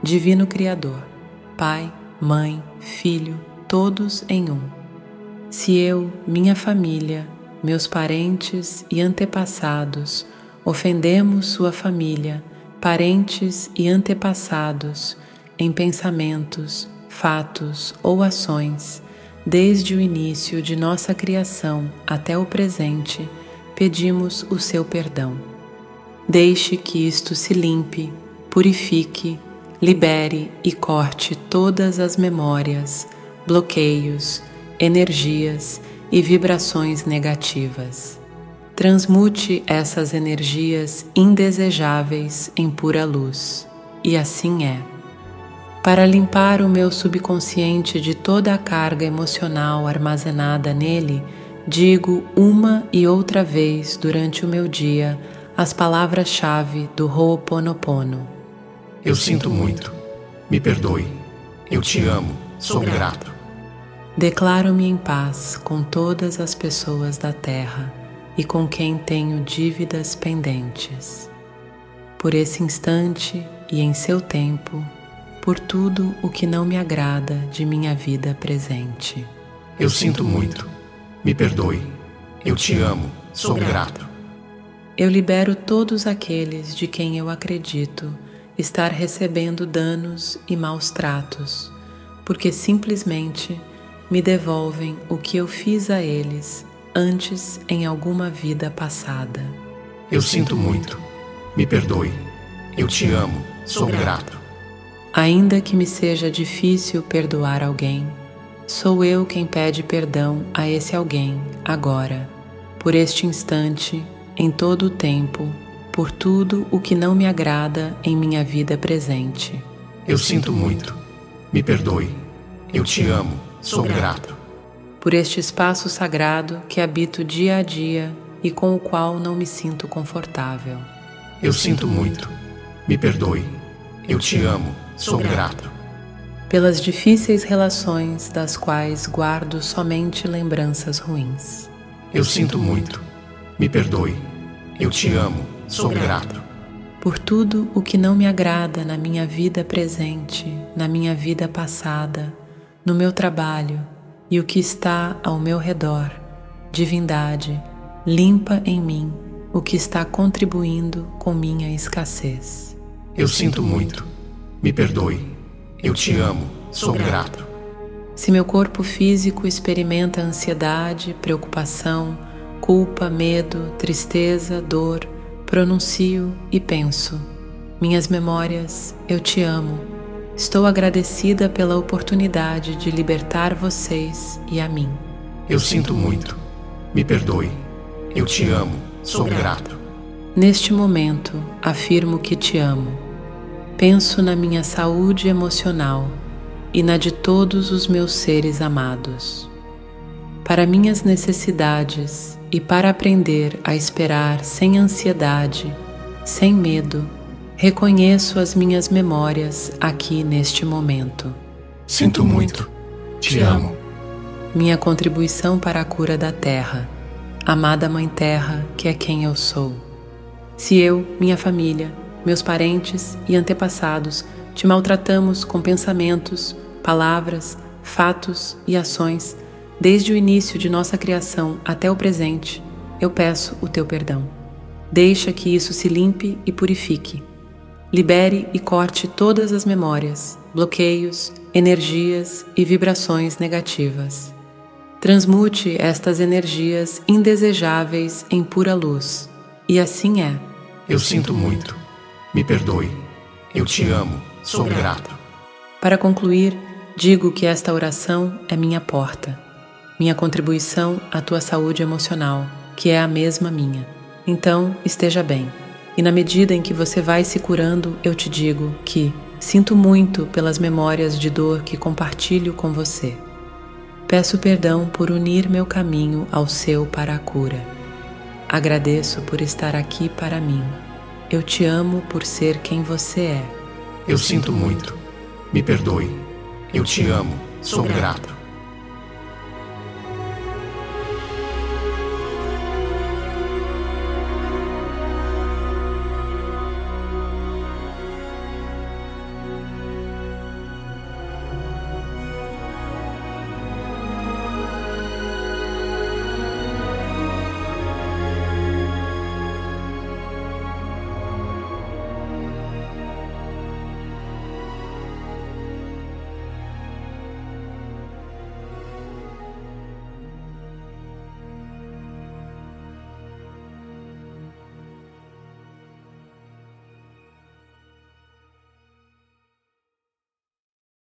Divino Criador, Pai, Mãe, Filho, todos em um. Se eu, minha família, meus parentes e antepassados ofendemos sua família, parentes e antepassados em pensamentos, fatos ou ações, desde o início de nossa criação até o presente, pedimos o seu perdão. Deixe que isto se limpe, purifique, libere e corte todas as memórias, bloqueios, energias e vibrações negativas. Transmute essas energias indesejáveis em pura luz, e assim é. Para limpar o meu subconsciente de toda a carga emocional armazenada nele, digo uma e outra vez durante o meu dia as palavras-chave do Ho'oponopono. Eu sinto muito. Me perdoe. Eu te amo. Sou grato. Declaro-me em paz com todas as pessoas da terra e com quem tenho dívidas pendentes. Por esse instante e em seu tempo, por tudo o que não me agrada de minha vida presente. Eu sinto muito. Me perdoe. Eu te amo. Sou grato. Eu libero todos aqueles de quem eu acredito estar recebendo danos e maus tratos, porque simplesmente me devolvem o que eu fiz a eles antes em alguma vida passada. Eu sinto muito. Me perdoe. Eu te amo. Sou grato. Ainda que me seja difícil perdoar alguém, sou eu quem pede perdão a esse alguém agora, por este instante, em todo o tempo, por tudo o que não me agrada em minha vida presente. Eu sinto muito. Me perdoe. Eu te amo Sou grato por este espaço sagrado que habito dia a dia e com o qual não me sinto confortável. Eu sinto muito. Me perdoe. Eu te amo. Sou grato. Pelas difíceis relações das quais guardo somente lembranças ruins. Eu sinto muito. Me perdoe. Eu te amo. Sou grato. Por tudo o que não me agrada na minha vida presente, na minha vida passada no meu trabalho e o que está ao meu redor. Divindade, limpa em mim o que está contribuindo com minha escassez. Eu sinto muito. Me perdoe. Eu te amo. Sou grato. Se meu corpo físico experimenta ansiedade, preocupação, culpa, medo, tristeza, dor, pronuncio e penso: Minhas memórias, eu te amo Estou agradecida pela oportunidade de libertar vocês e a mim. Eu sinto muito. Me perdoe. Eu te amo. Sou grato. Neste momento, afirmo que te amo. Penso na minha saúde emocional e na de todos os meus seres amados. Para minhas necessidades e para aprender a esperar sem ansiedade, sem medo Reconheço as minhas memórias aqui neste momento. Sinto muito. Te amo. Minha contribuição para a cura da Terra. Amada Mãe Terra, que é quem eu sou. Se eu, minha família, meus parentes e antepassados te maltratamos com pensamentos, palavras, fatos e ações, desde o início de nossa criação até o presente, eu peço o teu perdão. Deixa que isso se limpe e purifique Libere e corte todas as memórias, bloqueios, energias e vibrações negativas. Transmute estas energias indesejáveis em pura luz. E assim é. Eu sinto muito. Me perdoe. Eu te amo. Sou grato. Para concluir, digo que esta oração é minha porta, minha contribuição à tua saúde emocional, que é a mesma minha. Então, esteja bem. E na medida em que você vai se curando, eu te digo que sinto muito pelas memórias de dor que compartilho com você. Peço perdão por unir meu caminho ao seu para a cura. Agradeço por estar aqui para mim. Eu te amo por ser quem você é. Eu sinto muito. Me perdoe. Eu te amo. Sou grato.